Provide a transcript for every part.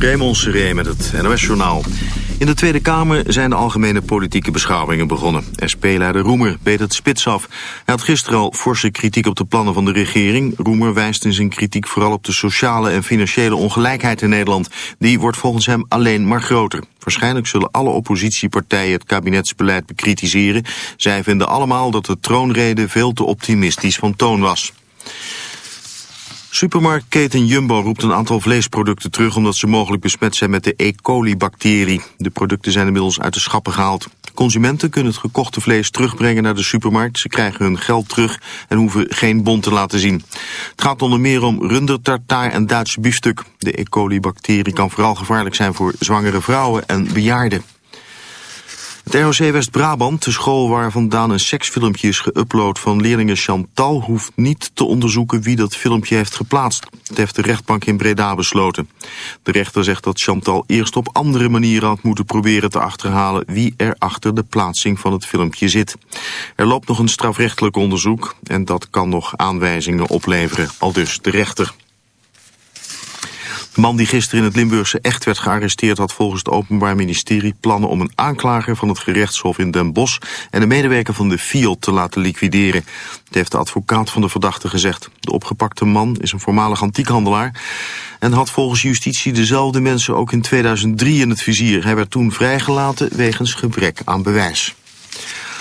Raymond Seré met het NOS-journaal. In de Tweede Kamer zijn de algemene politieke beschouwingen begonnen. SP-leider Roemer beet het spits af. Hij had gisteren al forse kritiek op de plannen van de regering. Roemer wijst in zijn kritiek vooral op de sociale en financiële ongelijkheid in Nederland. Die wordt volgens hem alleen maar groter. Waarschijnlijk zullen alle oppositiepartijen het kabinetsbeleid bekritiseren. Zij vinden allemaal dat de troonrede veel te optimistisch van toon was. Supermarktketen Jumbo roept een aantal vleesproducten terug... omdat ze mogelijk besmet zijn met de E. coli-bacterie. De producten zijn inmiddels uit de schappen gehaald. Consumenten kunnen het gekochte vlees terugbrengen naar de supermarkt. Ze krijgen hun geld terug en hoeven geen bon te laten zien. Het gaat onder meer om rundertartaar en Duitse biefstuk. De E. coli-bacterie kan vooral gevaarlijk zijn voor zwangere vrouwen en bejaarden. Het ROC West-Brabant, de school waar vandaan een seksfilmpje is geüpload van leerlingen Chantal, hoeft niet te onderzoeken wie dat filmpje heeft geplaatst. Dat heeft de rechtbank in Breda besloten. De rechter zegt dat Chantal eerst op andere manieren had moeten proberen te achterhalen wie er achter de plaatsing van het filmpje zit. Er loopt nog een strafrechtelijk onderzoek en dat kan nog aanwijzingen opleveren, al dus de rechter. De man die gisteren in het Limburgse Echt werd gearresteerd... had volgens het Openbaar Ministerie plannen om een aanklager van het gerechtshof in Den Bosch... en een medewerker van de FIOD te laten liquideren. Dat heeft de advocaat van de verdachte gezegd. De opgepakte man is een voormalig antiekhandelaar... en had volgens justitie dezelfde mensen ook in 2003 in het vizier. Hij werd toen vrijgelaten wegens gebrek aan bewijs.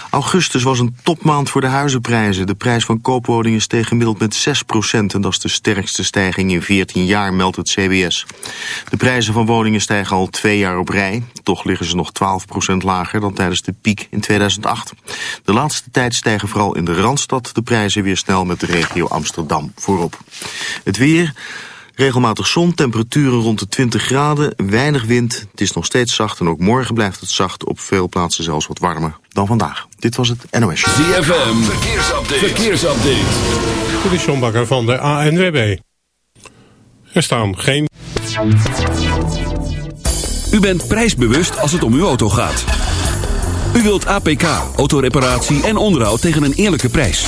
Augustus was een topmaand voor de huizenprijzen. De prijs van koopwoningen steeg gemiddeld met 6% en dat is de sterkste stijging in 14 jaar, meldt het CBS. De prijzen van woningen stijgen al twee jaar op rij. Toch liggen ze nog 12% lager dan tijdens de piek in 2008. De laatste tijd stijgen vooral in de Randstad de prijzen weer snel met de regio Amsterdam voorop. Het weer... Regelmatig zon, temperaturen rond de 20 graden, weinig wind. Het is nog steeds zacht en ook morgen blijft het zacht. Op veel plaatsen zelfs wat warmer dan vandaag. Dit was het NOS. ZFM, verkeersupdate. verkeersupdate. Dit is John Bakker van de ANWB. Er staan geen... U bent prijsbewust als het om uw auto gaat. U wilt APK, autoreparatie en onderhoud tegen een eerlijke prijs.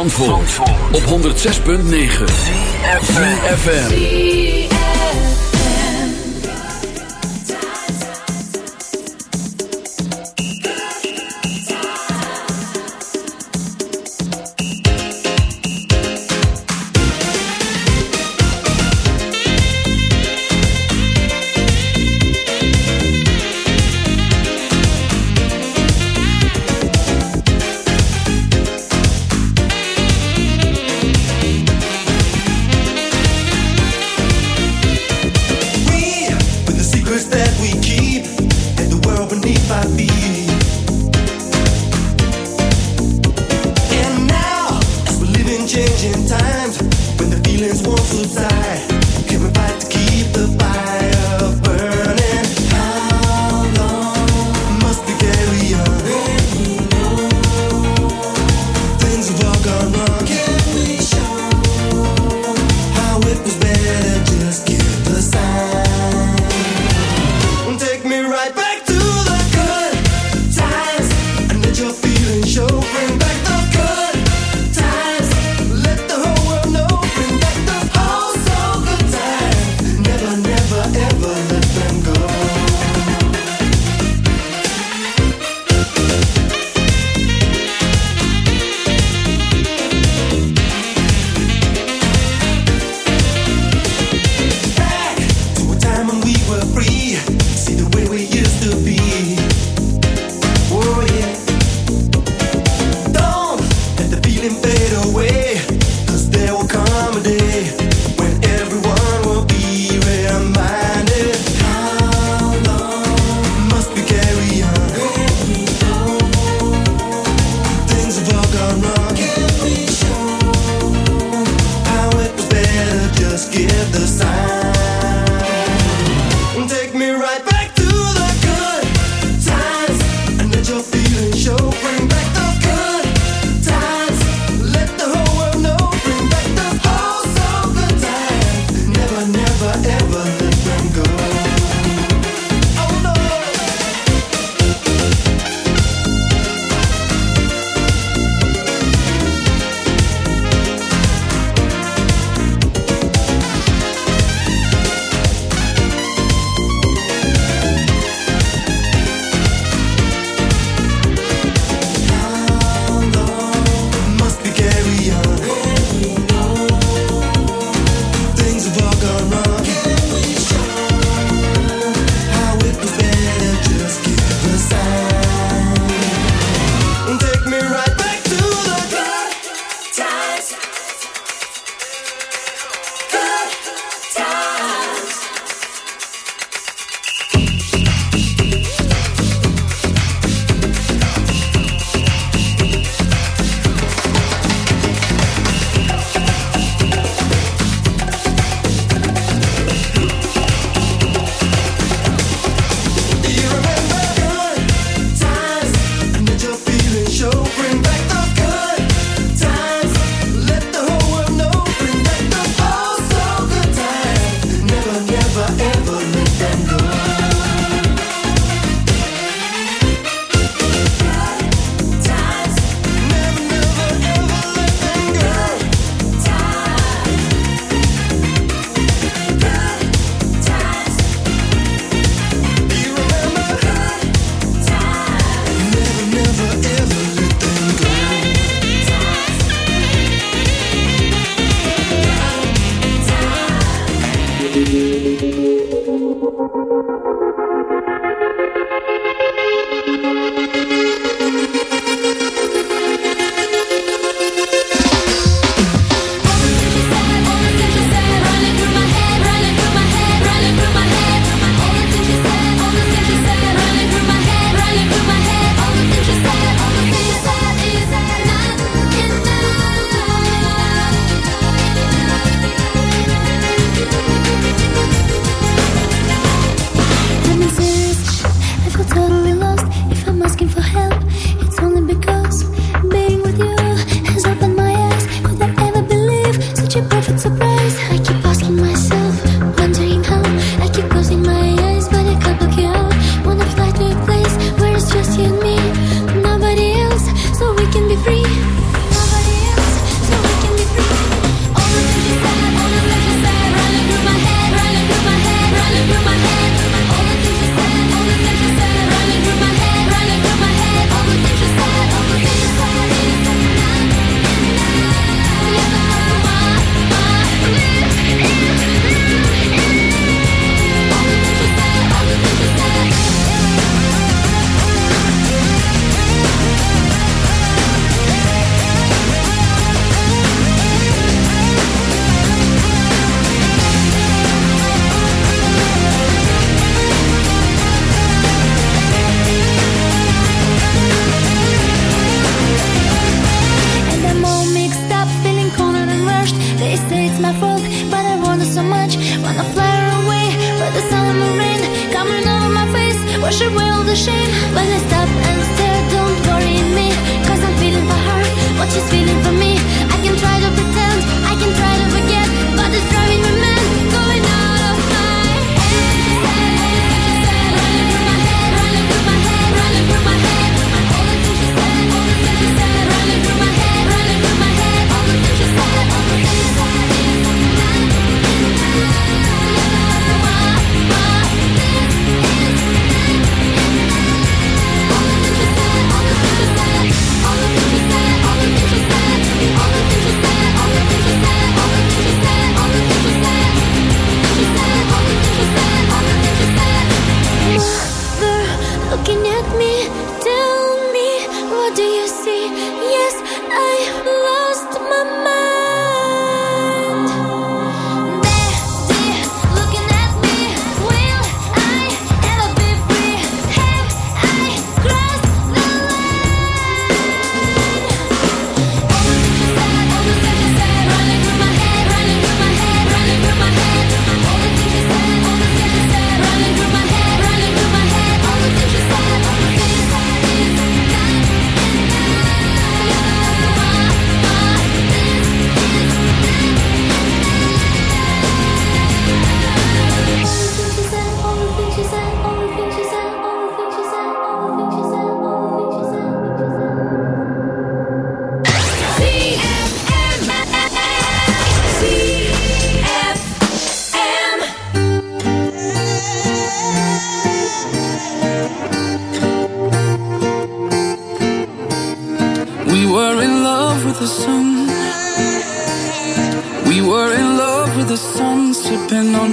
Zandvoort, op 106.9 FM.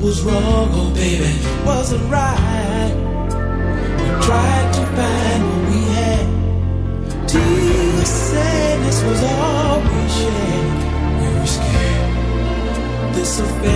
was wrong, oh baby, wasn't right. We tried to find what we had. Tears, sadness was all we shared. We were scared. This affair.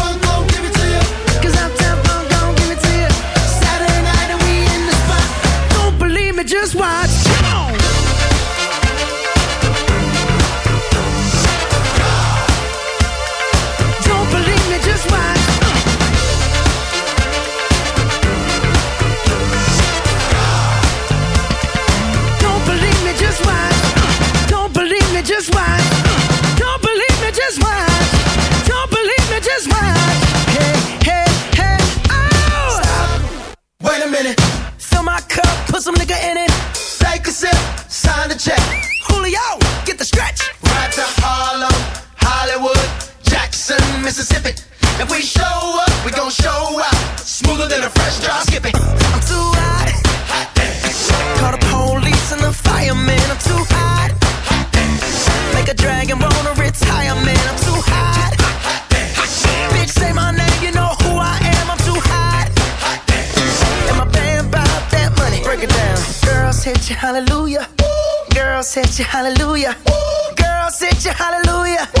your hallelujah. Ooh. Girl, sit your hallelujah.